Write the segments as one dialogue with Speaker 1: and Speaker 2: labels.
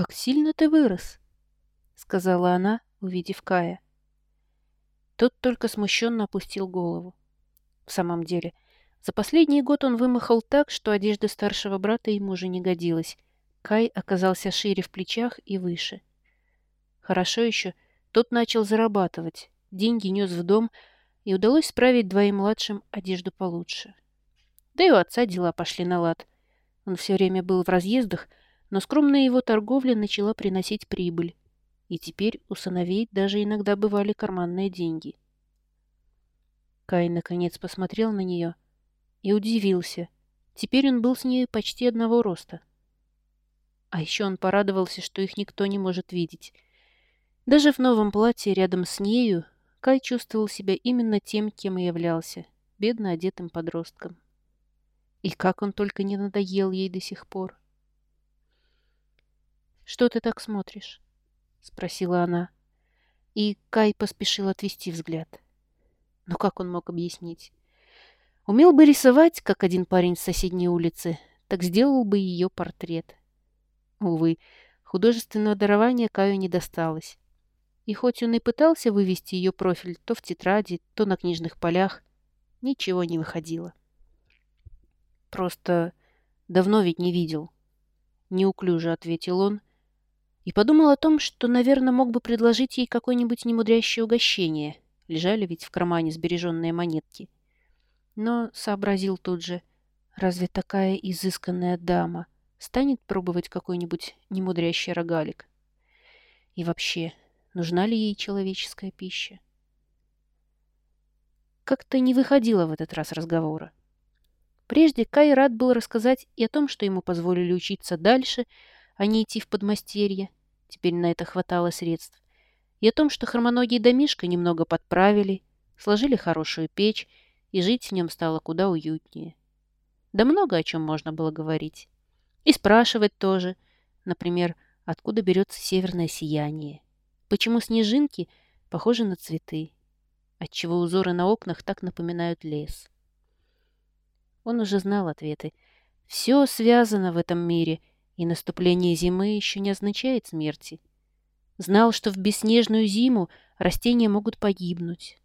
Speaker 1: «Как сильно ты вырос!» — сказала она, увидев Кая. Тот только смущенно опустил голову. В самом деле, за последний год он вымахал так, что одежда старшего брата ему уже не годилась. Кай оказался шире в плечах и выше. Хорошо еще, тот начал зарабатывать, деньги нес в дом, и удалось справить двоим младшим одежду получше. Да и у отца дела пошли на лад. Он все время был в разъездах, но скромная его торговля начала приносить прибыль, и теперь у сыновей даже иногда бывали карманные деньги. Кай наконец посмотрел на нее и удивился. Теперь он был с ней почти одного роста. А еще он порадовался, что их никто не может видеть. Даже в новом платье рядом с нею Кай чувствовал себя именно тем, кем и являлся, бедно одетым подростком. И как он только не надоел ей до сих пор. «Что ты так смотришь?» — спросила она. И Кай поспешил отвести взгляд. Но как он мог объяснить? Умел бы рисовать, как один парень с соседней улицы, так сделал бы ее портрет. Увы, художественного дарования Каю не досталось. И хоть он и пытался вывести ее профиль то в тетради, то на книжных полях, ничего не выходило. Просто давно ведь не видел. Неуклюже ответил он, и подумал о том, что, наверное, мог бы предложить ей какое-нибудь немудрящее угощение. Лежали ведь в кармане сбереженные монетки. Но сообразил тут же, разве такая изысканная дама станет пробовать какой-нибудь немудрящий рогалик? И вообще, нужна ли ей человеческая пища? Как-то не выходило в этот раз разговора. Прежде Кай рад был рассказать и о том, что ему позволили учиться дальше, а не идти в подмастерье. Теперь на это хватало средств. И о том, что хромоногие домишко немного подправили, сложили хорошую печь, и жить в нем стало куда уютнее. Да много о чем можно было говорить. И спрашивать тоже. Например, откуда берется северное сияние? Почему снежинки похожи на цветы? Отчего узоры на окнах так напоминают лес? Он уже знал ответы. Все связано в этом мире, и наступление зимы еще не означает смерти. Знал, что в бесснежную зиму растения могут погибнуть.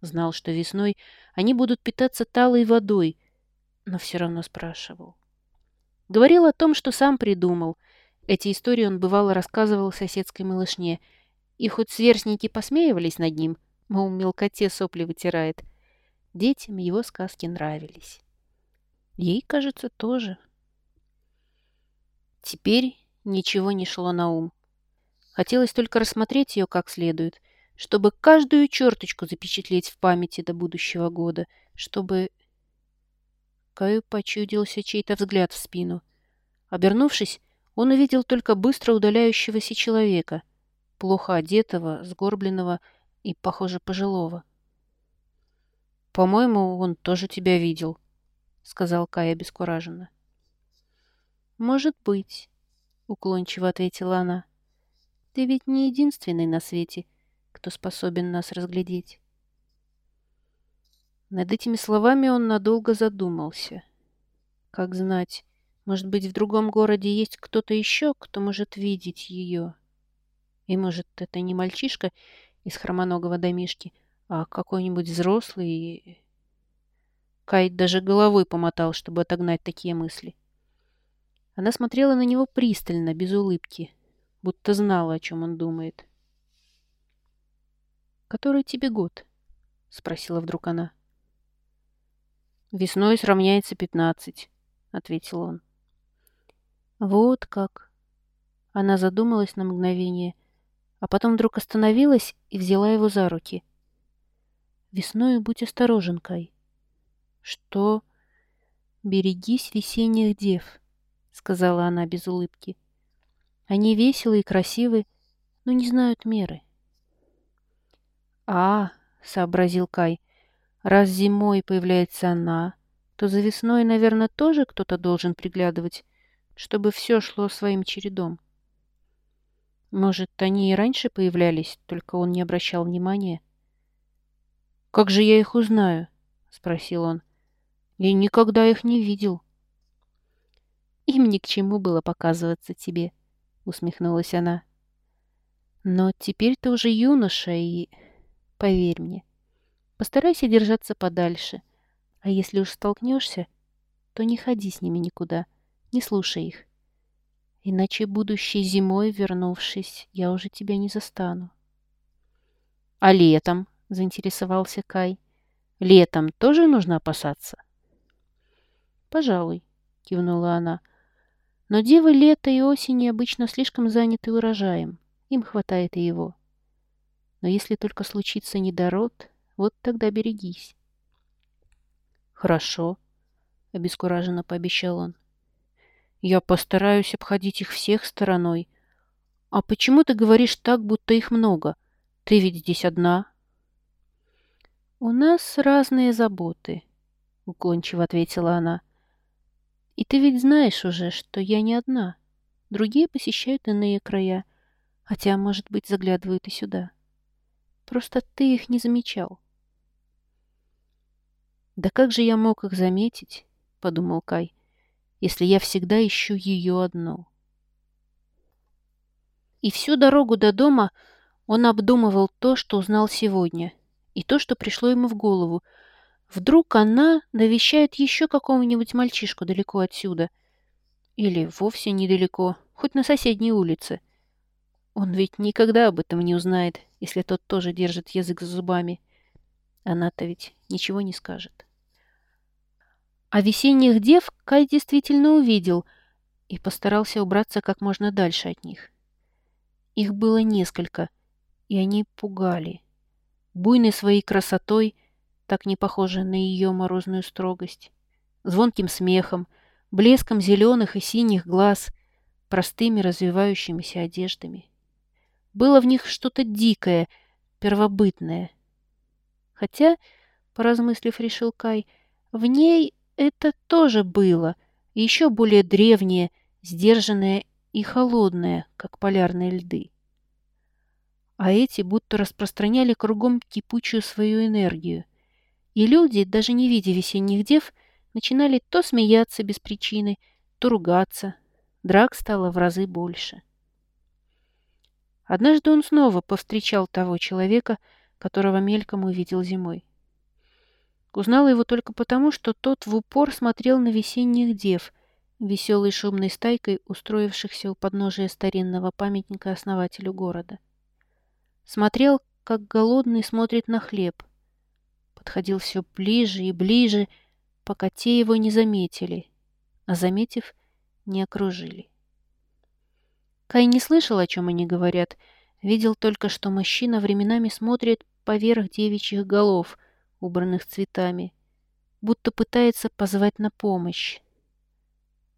Speaker 1: Знал, что весной они будут питаться талой водой, но все равно спрашивал. Говорил о том, что сам придумал. Эти истории он бывало рассказывал соседской малышне, и хоть сверстники посмеивались над ним, мол, мелкоте сопли вытирает, детям его сказки нравились. Ей, кажется, тоже. Теперь ничего не шло на ум. Хотелось только рассмотреть ее как следует, чтобы каждую черточку запечатлеть в памяти до будущего года, чтобы... Каю почудился чей-то взгляд в спину. Обернувшись, он увидел только быстро удаляющегося человека, плохо одетого, сгорбленного и, похоже, пожилого. «По-моему, он тоже тебя видел», — сказал Кай обескураженно. «Может быть», — уклончиво ответила она. «Ты ведь не единственный на свете, кто способен нас разглядеть». Над этими словами он надолго задумался. Как знать, может быть, в другом городе есть кто-то еще, кто может видеть ее. И, может, это не мальчишка из хромоногого домишки, а какой-нибудь взрослый. Кайт даже головой помотал, чтобы отогнать такие мысли. Она смотрела на него пристально, без улыбки, будто знала, о чем он думает. «Который тебе год?» — спросила вдруг она. «Весной сравняется пятнадцать», — ответил он. «Вот как!» Она задумалась на мгновение, а потом вдруг остановилась и взяла его за руки. «Весной будь осторожен, Кай». «Что?» «Берегись весенних дев». — сказала она без улыбки. «Они веселые и красивы, но не знают меры». «А, — сообразил Кай, — раз зимой появляется она, то за весной, наверное, тоже кто-то должен приглядывать, чтобы все шло своим чередом. Может, они и раньше появлялись, только он не обращал внимания? «Как же я их узнаю?» — спросил он. «Я никогда их не видел». «Им ни к чему было показываться тебе», — усмехнулась она. «Но теперь ты уже юноша, и, поверь мне, постарайся держаться подальше, а если уж столкнешься, то не ходи с ними никуда, не слушай их. Иначе будущей зимой, вернувшись, я уже тебя не застану. — А летом? — заинтересовался Кай. — Летом тоже нужно опасаться? — Пожалуй, — кивнула она. — Но девы лета и осени обычно слишком заняты урожаем. Им хватает и его. Но если только случится недород, вот тогда берегись. «Хорошо», — обескураженно пообещал он. «Я постараюсь обходить их всех стороной. А почему ты говоришь так, будто их много? Ты ведь здесь одна». «У нас разные заботы», — уклончиво ответила она. «И ты ведь знаешь уже, что я не одна. Другие посещают иные края, хотя, может быть, заглядывают и сюда. Просто ты их не замечал». «Да как же я мог их заметить?» — подумал Кай, «если я всегда ищу ее одну». И всю дорогу до дома он обдумывал то, что узнал сегодня, и то, что пришло ему в голову. Вдруг она навещает еще какого-нибудь мальчишку далеко отсюда. Или вовсе недалеко, хоть на соседней улице. Он ведь никогда об этом не узнает, если тот тоже держит язык за зубами. Она-то ведь ничего не скажет. А весенних дев Кай действительно увидел и постарался убраться как можно дальше от них. Их было несколько, и они пугали. Буйной своей красотой, так не похожей на ее морозную строгость, звонким смехом, блеском зеленых и синих глаз, простыми развивающимися одеждами. Было в них что-то дикое, первобытное. Хотя, поразмыслив, решил Кай, в ней это тоже было, еще более древнее, сдержанное и холодное, как полярные льды. А эти будто распространяли кругом кипучую свою энергию. И люди, даже не видя весенних дев, начинали то смеяться без причины, то ругаться. Драк стало в разы больше. Однажды он снова повстречал того человека, которого мельком увидел зимой. Узнала его только потому, что тот в упор смотрел на весенних дев, веселой шумной стайкой, устроившихся у подножия старинного памятника основателю города. Смотрел, как голодный смотрит на хлеб. Подходил все ближе и ближе, пока те его не заметили, а заметив, не окружили. Кай не слышал, о чем они говорят, видел только, что мужчина временами смотрит поверх девичьих голов — убранных цветами, будто пытается позвать на помощь.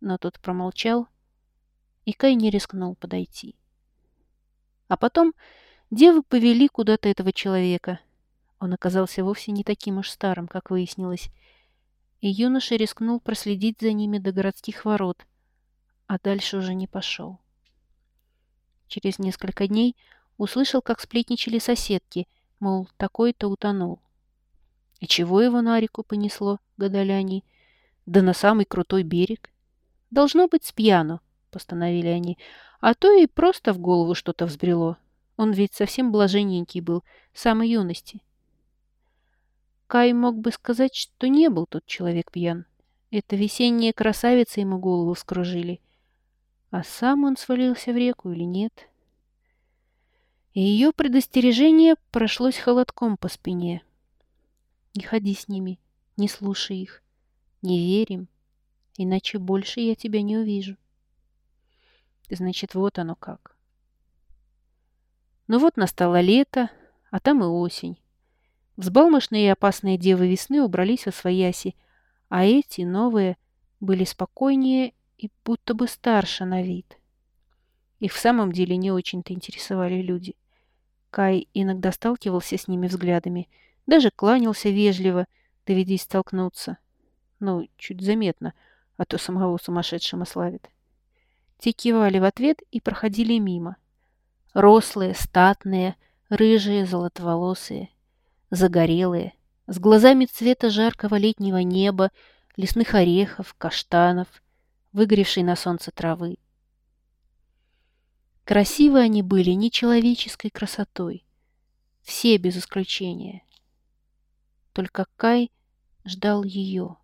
Speaker 1: Но тот промолчал, и Кай не рискнул подойти. А потом девы повели куда-то этого человека. Он оказался вовсе не таким уж старым, как выяснилось, и юноша рискнул проследить за ними до городских ворот, а дальше уже не пошел. Через несколько дней услышал, как сплетничали соседки, мол, такой-то утонул. И чего его на реку понесло, гадали они? Да на самый крутой берег. Должно быть спьяну, постановили они. А то и просто в голову что-то взбрело. Он ведь совсем блаженненький был, самой юности. Кай мог бы сказать, что не был тот человек пьян. Это весенние красавицы ему голову вскружили. А сам он свалился в реку или нет? Ее предостережение прошлось холодком по спине. Не ходи с ними, не слушай их, не верим, иначе больше я тебя не увижу. Значит, вот оно как. Ну вот настало лето, а там и осень. Взбалмошные и опасные девы весны убрались во свояси, а эти, новые, были спокойнее и будто бы старше на вид. Их в самом деле не очень-то интересовали люди. Кай иногда сталкивался с ними взглядами – даже кланялся вежливо, доведись столкнуться. Ну, чуть заметно, а то самого сумасшедшим ославит. Те кивали в ответ и проходили мимо. Рослые, статные, рыжие, золотоволосые, загорелые, с глазами цвета жаркого летнего неба, лесных орехов, каштанов, выгоревшей на солнце травы. Красивы они были нечеловеческой красотой. Все без исключения. Только Кай ждал ее.